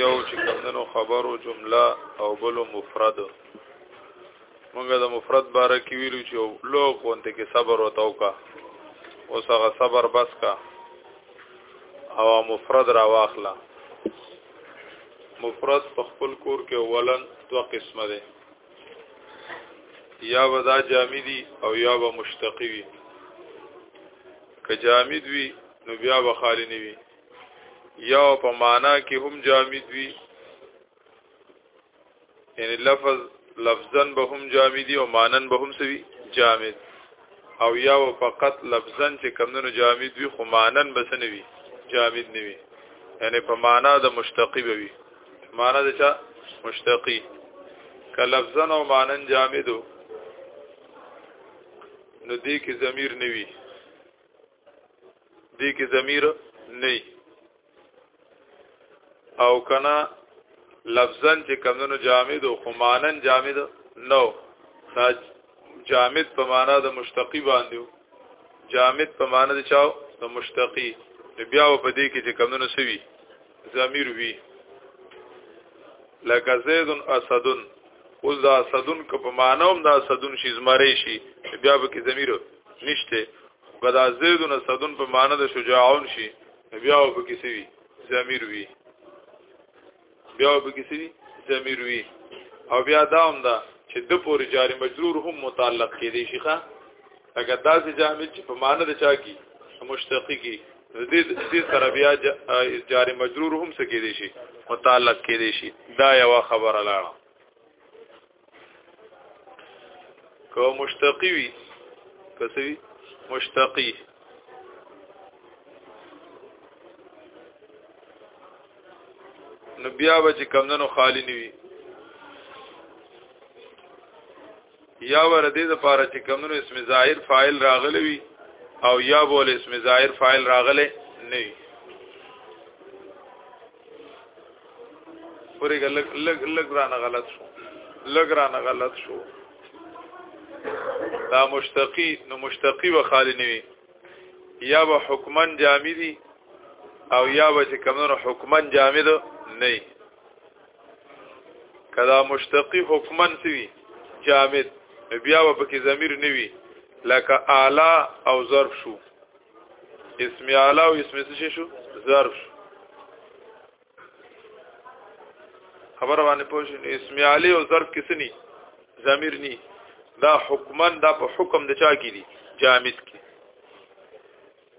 یو چې کمدنو خبرو جمله او بلو مفرد مونږ د مفرد باره کې ویلو چې لو کونته کې صبر وتاو کا اوس هغه صبر بس کا او مفرد را واخلا مفرد په خپل کور کې ولن دو قسمه ده یا به دا جامدی او یا به مشتقی وي که جامد وي نو بیا به خالی نه وي یا په معنا کې هم جامد وي یعنی لفظ لفظا به هم جامدی او مانن به هم سوي جامد او یا فقط لفظا چې کمونو جامد وي خو مانن بسنوي جامد نه وي یعنی په معنا د مشتقي به وي معنا د چا مشتقی کلفظن او مانن جامدو نو دې کې ضمیر نوي دې کې ضمیر نه او کنا لفظن چې کمونو جامد او خمانن جامد نو دا جامد په معنا د مشتقی باندې جامد په معنا د چاو د مشتقی بیا په دې کې چې کمونو سوي ضمیر وی لکه زید اسدن اوس دا اسدن که په مانوم دا اسدن شي زمری شي بیا به کې ضمیر نشته کدا زید اسدن په معنی د شجاعون شي بیا به کې سوي ضمیر وی بیا به کې سوي ضمیر وی او بیا دا هم دا چې د پورې جاری مجرور هم متعلق کې دی شيخه لکه داسې جامد چې په معنی د چا کی مشتقی کی دې دې سره بیا جاری مجرور هم څه کې دي شي متعلق کې دي شي دا یو خبره لاړه کو مشتقی وی کسوی مشتقی نو بیا به چې کمندنو خالی نیوي یا ور دې د پاره چې کمونو اسم ظاهر فاعل راغلی وي او یا بول اسم ظاهر فاعل راغلی نه وي پرې لګ لګ لګ رانه غلط شو لګ رانه غلط شو دا مشتقی نو مشتقی و خالی نه وي یا به حکمن جامدی او یا به چې کمونو حکمن جامد نه کدا مشتقی حکمن سوی جامد بیا و پکې ضمیر نوي لکه اعلی او ظرف شو اسم اعلی او اسم څه شو ظرف شو خبر باندې پوه شئ اسم اعلی او ظرف کې سني ضمیر ني دا حکمن دا په حکم د چا کې دي جامد کې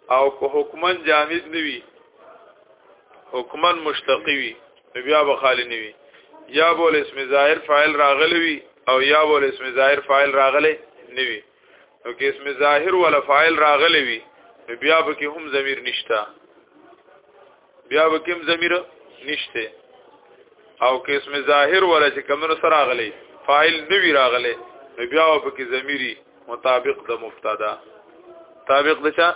او که حکمن جامد نوي حکمن مشتقي وي بیا به خالی نوي یا بول اسم ظاهر فاعل راغلی وي او یا بول اسم ظاهر فاعل راغلی نوي نو که اسم ظاهر ولا فاعل راغلی وي بیا به کې هم ضمیر نشتا بیا وکم ضمیر نشته او که اسم ظاهر ولا چې کمنو سره راغلی فاعل نوی راغلی نو بیا په کې ضمیری مطابق د مبتدا مطابق د چا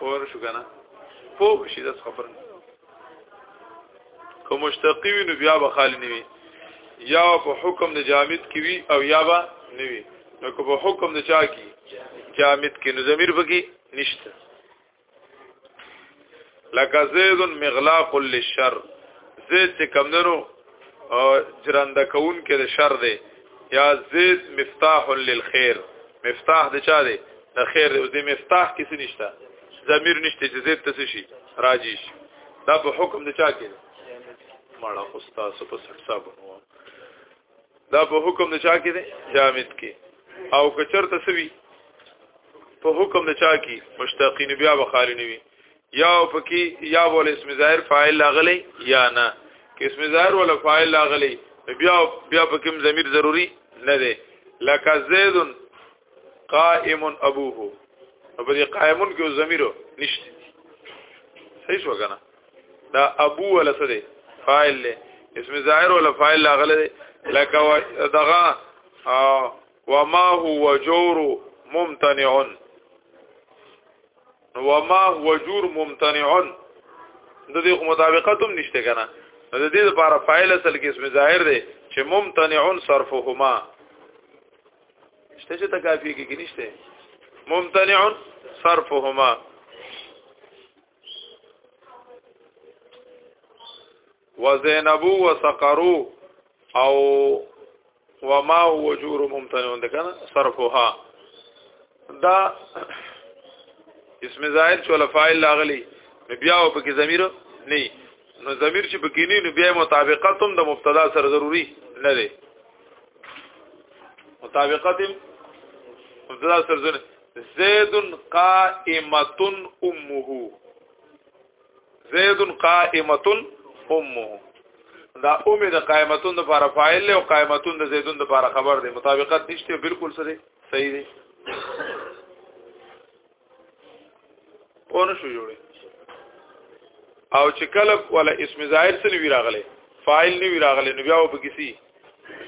اور شو کنه فوق شي د خبر کوم مشتقی وي نو بیا به خالی نوي یا په حکم د جامد کې وي او یا به نوي نو کوم حکم د چا کې جامد کې نو ضمیر بګي نشته لکه زید مغلاق للشر زید چې کمندرو جرنده کون کې د شر دی یا زید مفتاح للخير مفتاح د چا دی د خیر او د مفتاح کې څه نشته ضمیر نشته چې زید تاسو شي راځي شي دا په حکم د چا کې ماړه استاد په 60 صاحب نو دا په حکم د چا کې دی جامد کې او کچرته سوي په حکم د چا کې مشتقین بیا به خالی نه وي یا په کې یا ول اسم ظاهر فاعل لاغلی یا نه کې اسم ظاهر ول فاعل لاغلی بیا بیا په کوم ضمیر ضروری نه دی لکه زید قائم ابوه په دې قائمون کې ضمیر نشته صحیح شو کنه دا ابو ولا څه دی فاعل له اسم ظاهر ولا فاعل لا غل دی لکه دغه وما هو جور ممتنع وما هو جور ممتنع د دې مطابقت هم نشته کنه د دې لپاره فاعل اصل کې اسم ظاهر دی چې ممتنع صرفهما شته چې تکافی کې نشته ممتنع صرفهما وزینب وسقرو او وما وجور ممتنع ده کنه صرفها دا اسم زائد شو لفاعل لاغلی بیا او پکې ضمیر نه نو ضمیر چې پکې نه نو بیا مطابقت هم د مبتدا سره ضروری نه دی مطابقت مبتدا سره زنه زید قائمه امه زید قائمه امه دا امه د قائمتون د لپاره فاعل او قائمتون د زیدون د لپاره خبر دی مطابقت نشته بالکل سره صحیح دی او نه شو جوړي او چې کله ولا اسم ظاهر سره وی راغله فاعل نه وی راغله نو بیا و بګسی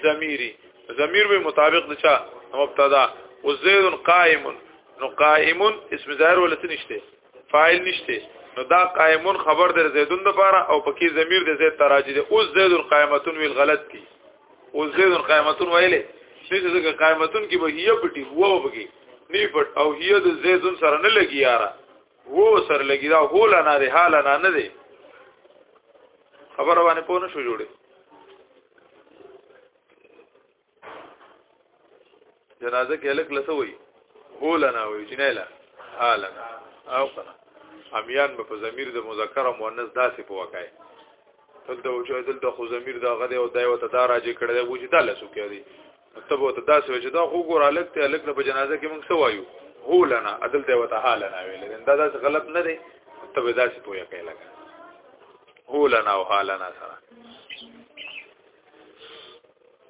ضمیری ضمیر به مطابق د چا مبتدا او زید قائم نو قائم اسم ظاهر ولا څه نشته فاعل نشته نو دا قائمون خبر در زیدون د پاره او پکې ضمیر د زید تراجی دی اوس زید القائمتون ویل غلط دی او زید قائمتون ویلې چې ځکه قائمتون کې به هي پټي هو وبګي نه پټ او هي د زیدون سره نه لګي یارا هو سره لګي دا هو لا نه دی حال نه نه دی خبر باندې پونه شو جوړي جنازه کې الک لسوي هولنا وي جناله حالنا او کنه امیان په ضمیر د مذکر او مؤنث داسې په وکای دلته او چې دلته خو ضمیر دا غده او دایو ته دار راځي کړه دا وجه داله سو کوي ته به ته داسې وجه دا خو ګور الک ته الک په جنازه کې موږ سوایو هولنا عدل ته وته حالنا ویل دا داسې غلط نه دی ته به داسې پوهه کوي لګا هولنا او حالنا سره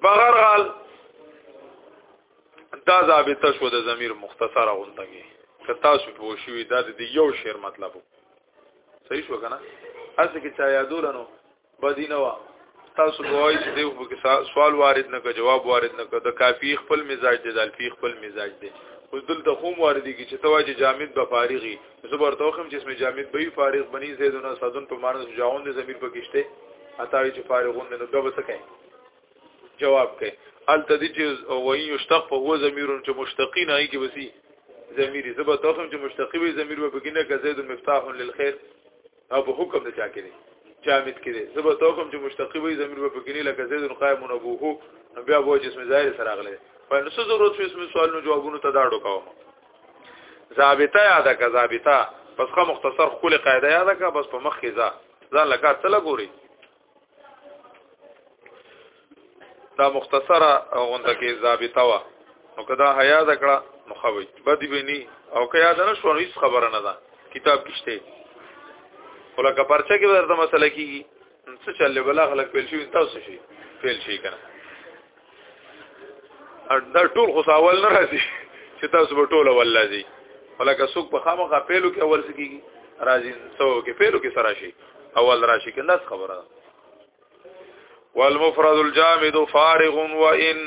بغیر غال دا ضابطه شو د ضمیر مختصره غونډه که تاسو په وشوي دا د یو شعر مطلب صحیح شو کنه اصل کې چا یادولنو بدینه وا تاسو دوی چې دیو په سوال وارد نه که جواب وارد نه که د کافی خپل مزاج دی د الفی خپل مزاج دی اوس دلته هم واردی کی چې تواجه جامد به فارغي زبر توخم چې اسمه جامد به فارغ بنی زیدونه صدن په معنی جاون د ضمیر په کشته اتاوی چې فارغون نه دوه بسکه جواب کوي ال تدې چې وایي یشتق په هو ضمیر چې مشتقین هي کې وسی ضمیر زبر توخم چې مشتقی وي ضمیر به بګینه کې زید مفتاح للخير او په حکم د چا کې دي جامد کې دي زبر توخم چې مشتقی وي ضمیر به بګینه لکه زید قائم نبوه بیا وو جسم ظاهر سره غلې په نو څه ضرورت شو اسم سوالونو جوابونو ته داړو کوم ضابطه یاده کا ضابطه پس خه مختصر خل قاعده یاده کا بس په مخ ځه ځان لکه تل ګوري دا مختصره غونډه کې ضابطه وا نو کدا حیا دکړه نو خوي بدی بني او که یاد نه شو هیڅ خبره نه ده کتاب کشته ولکه پرچه کې ورته مسله کیږي څه چلې بلا خلک پیل شي تاسو شي پیل شي کنه دا ټول خو سوال نه راځي چې تاسو به ټول اول راځي ولکه څوک په خامخا پیلو کې اول سکیږي راځي سو کې پیلو کې سره شي اول راشي کې لاس خبره والمفرد الجامد فارغ وان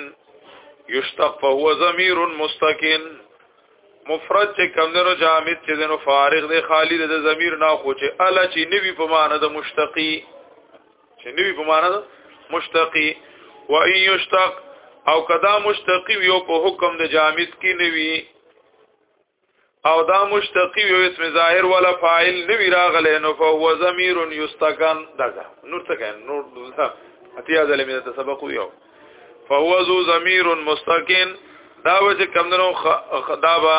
یشتق فهو ضمیر مستقن مفرد چې کمندونو جامد چې دنو فارغ دی خالی د ضمیر نه خو چې الا چې نوی په معنی د مشتقی چې نوی په معنا ده مشتقي و ان یشتق او کدا مشتقي یو په حکم د جامد کې نوی او دا مشتقي یو اسم ظاهر ولا فاعل نوی راغلی نو فهو ضمیر یستکن دغه نور څه کوي نور اتیا ځلې مې ته سبق ویو فهو ذو ضمیر مستقین دا وجه کمندنو خدابا